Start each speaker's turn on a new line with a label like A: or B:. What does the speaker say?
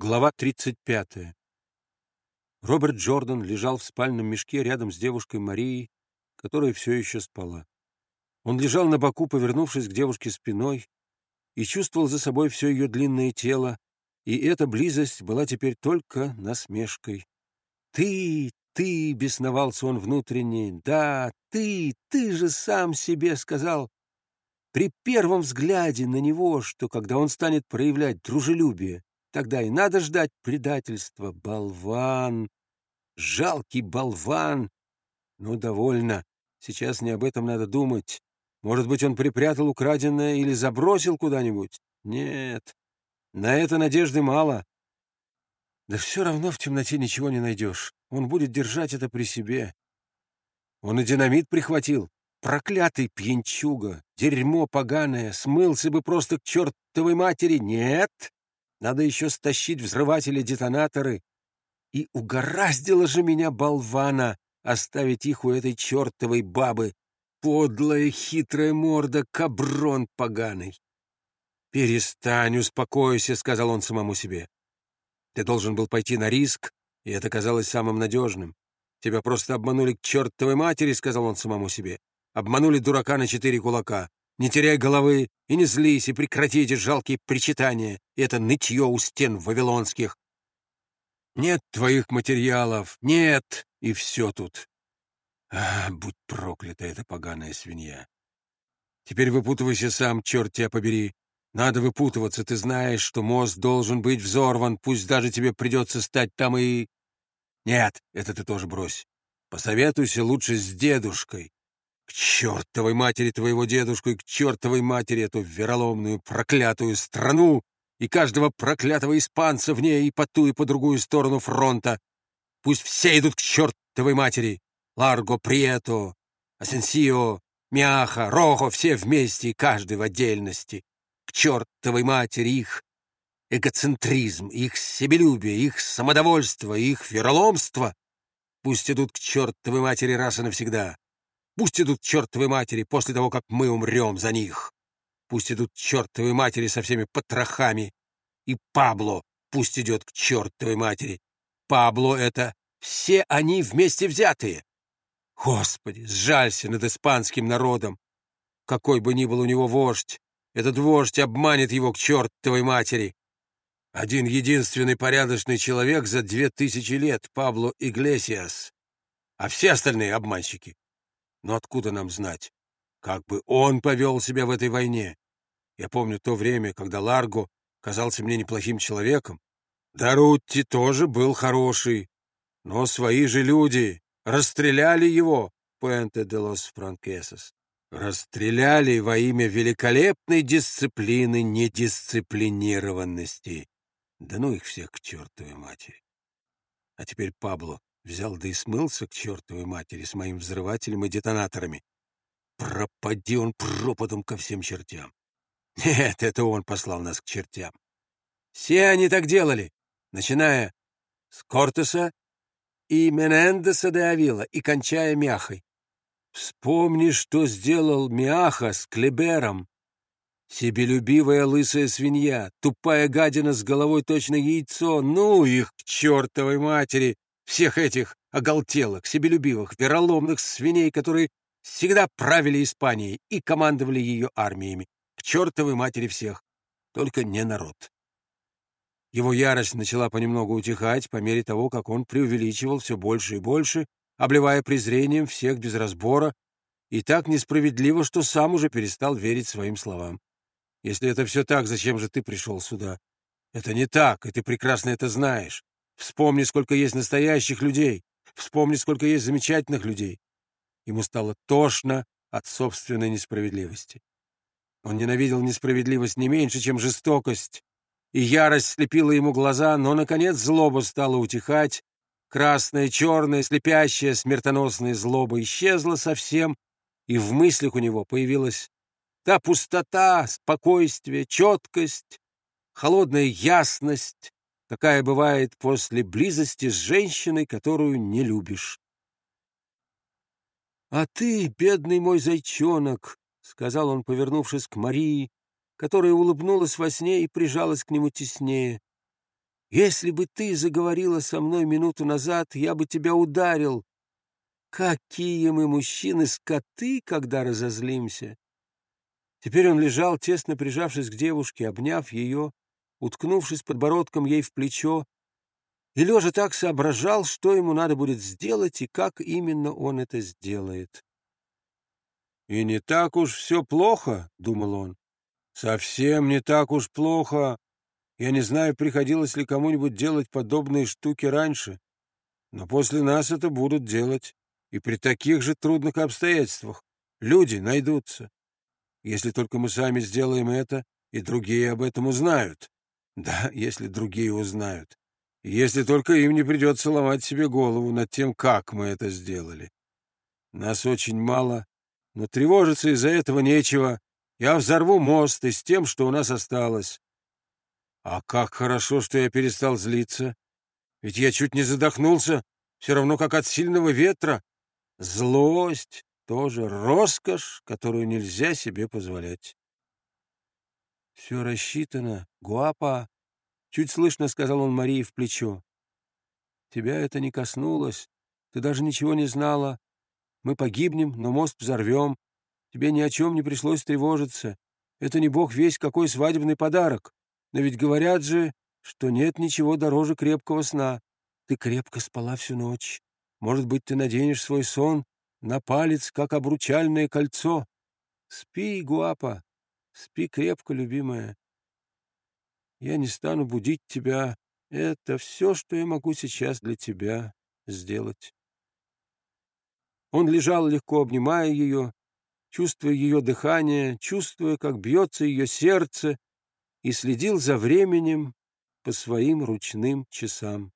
A: Глава 35. Роберт Джордан лежал в спальном мешке рядом с девушкой Марией, которая все еще спала. Он лежал на боку, повернувшись к девушке спиной, и чувствовал за собой все ее длинное тело, и эта близость была теперь только насмешкой. «Ты, ты!» — бесновался он внутренне. «Да, ты, ты же сам себе сказал!» При первом взгляде на него, что когда он станет проявлять дружелюбие, Тогда и надо ждать предательства. Болван! Жалкий болван! Ну, довольно. Сейчас не об этом надо думать. Может быть, он припрятал украденное или забросил куда-нибудь? Нет, на это надежды мало. Да все равно в темноте ничего не найдешь. Он будет держать это при себе. Он и динамит прихватил. Проклятый пьянчуга, дерьмо поганое, смылся бы просто к чертовой матери. Нет, надо еще стащить взрыватели-детонаторы. И угораздило же меня, болвана, оставить их у этой чертовой бабы. Подлая хитрая морда, каброн поганый. «Перестань, успокойся», — сказал он самому себе. «Ты должен был пойти на риск, и это казалось самым надежным. Тебя просто обманули к чертовой матери», — сказал он самому себе. «Обманули дурака на четыре кулака. Не теряй головы и не злись, и прекратите жалкие причитания и это нытье у стен вавилонских. Нет твоих материалов, нет, и все тут. А, будь проклята эта поганая свинья. Теперь выпутывайся сам, черт тебя побери. Надо выпутываться, ты знаешь, что мост должен быть взорван, пусть даже тебе придется стать там и... Нет, это ты тоже брось. Посоветуйся лучше с дедушкой. К чертовой матери твоего дедушку и к чертовой матери эту вероломную проклятую страну и каждого проклятого испанца в ней и по ту и по другую сторону фронта. Пусть все идут к чертовой матери. Ларго, Прието, Асенсио, Мяха, Рохо, все вместе и каждый в отдельности. К чертовой матери их эгоцентризм, их себелюбие, их самодовольство, их вероломство. Пусть идут к чертовой матери раз и навсегда. Пусть идут чертовы матери после того, как мы умрем за них. Пусть идут чертовы матери со всеми потрохами. И Пабло пусть идет к чертовой матери. Пабло — это все они вместе взятые. Господи, сжалься над испанским народом. Какой бы ни был у него вождь, этот вождь обманет его к чертовой матери. Один единственный порядочный человек за две тысячи лет, Пабло Иглесиас. А все остальные — обманщики. Но откуда нам знать, как бы он повел себя в этой войне? Я помню то время, когда Ларго казался мне неплохим человеком. Дарутти тоже был хороший, но свои же люди расстреляли его, Пуэнте де лос Франкесос. Расстреляли во имя великолепной дисциплины недисциплинированности. Да ну их всех к чертовой матери. А теперь Пабло Взял да и смылся к чертовой матери с моим взрывателем и детонаторами. Пропади он пропадом ко всем чертям. Нет, это он послал нас к чертям. Все они так делали, начиная с Кортеса и Менендеса де Авила и кончая Мяхой. Вспомни, что сделал Мяха с Клебером. Себелюбивая лысая свинья, тупая гадина с головой точно яйцо, ну их к чертовой матери! Всех этих оголтелых, себелюбивых, вероломных свиней, которые всегда правили Испанией и командовали ее армиями. К чертовой матери всех, только не народ. Его ярость начала понемногу утихать по мере того, как он преувеличивал все больше и больше, обливая презрением всех без разбора, и так несправедливо, что сам уже перестал верить своим словам. Если это все так, зачем же ты пришел сюда? Это не так, и ты прекрасно это знаешь. Вспомни, сколько есть настоящих людей. Вспомни, сколько есть замечательных людей. Ему стало тошно от собственной несправедливости. Он ненавидел несправедливость не меньше, чем жестокость, и ярость слепила ему глаза, но, наконец, злоба стала утихать, красная, черная, слепящая, смертоносная злоба исчезла совсем, и в мыслях у него появилась та пустота, спокойствие, четкость, холодная ясность, какая бывает после близости с женщиной, которую не любишь. — А ты, бедный мой зайчонок, — сказал он, повернувшись к Марии, которая улыбнулась во сне и прижалась к нему теснее. Если бы ты заговорила со мной минуту назад, я бы тебя ударил. Какие мы мужчины скоты, когда разозлимся! Теперь он лежал, тесно прижавшись к девушке, обняв ее, уткнувшись подбородком ей в плечо, и лежа так соображал, что ему надо будет сделать и как именно он это сделает. «И не так уж все плохо», — думал он. «Совсем не так уж плохо. Я не знаю, приходилось ли кому-нибудь делать подобные штуки раньше, но после нас это будут делать, и при таких же трудных обстоятельствах люди найдутся. Если только мы сами сделаем это, и другие об этом узнают. Да, если другие узнают. Если только им не придется ломать себе голову над тем, как мы это сделали. Нас очень мало, но тревожиться из-за этого нечего. Я взорву мост и с тем, что у нас осталось. А как хорошо, что я перестал злиться. Ведь я чуть не задохнулся, все равно как от сильного ветра. Злость — тоже роскошь, которую нельзя себе позволять. Все рассчитано, Гуапа, — чуть слышно сказал он Марии в плечо. Тебя это не коснулось, ты даже ничего не знала. Мы погибнем, но мост взорвем. Тебе ни о чем не пришлось тревожиться. Это не бог весь какой свадебный подарок. Но ведь говорят же, что нет ничего дороже крепкого сна. Ты крепко спала всю ночь. Может быть, ты наденешь свой сон на палец, как обручальное кольцо. Спи, Гуапа, спи крепко, любимая. Я не стану будить тебя. Это все, что я могу сейчас для тебя сделать. Он лежал, легко обнимая ее, чувствуя ее дыхание, чувствуя, как бьется ее сердце, и следил за временем по своим ручным часам.